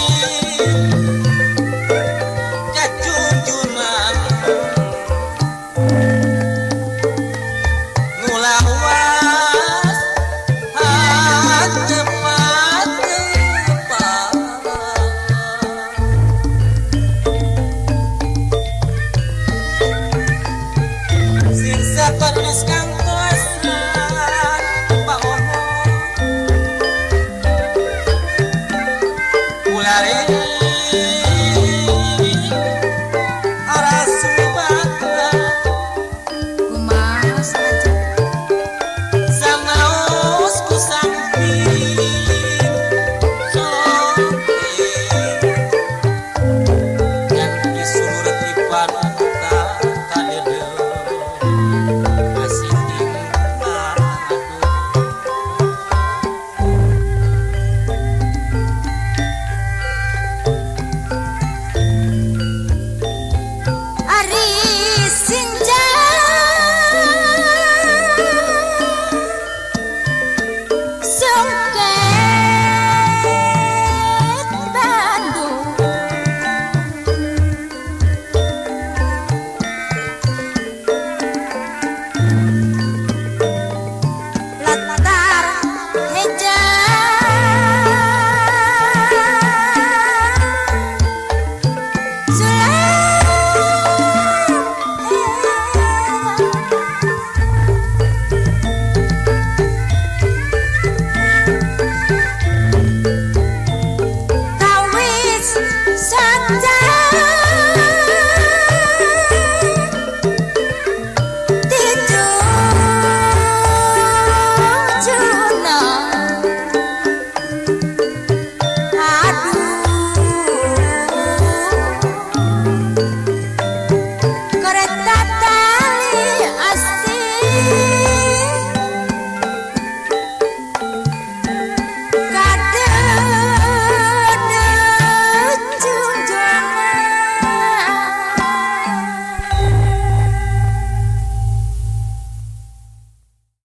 Hare Mulare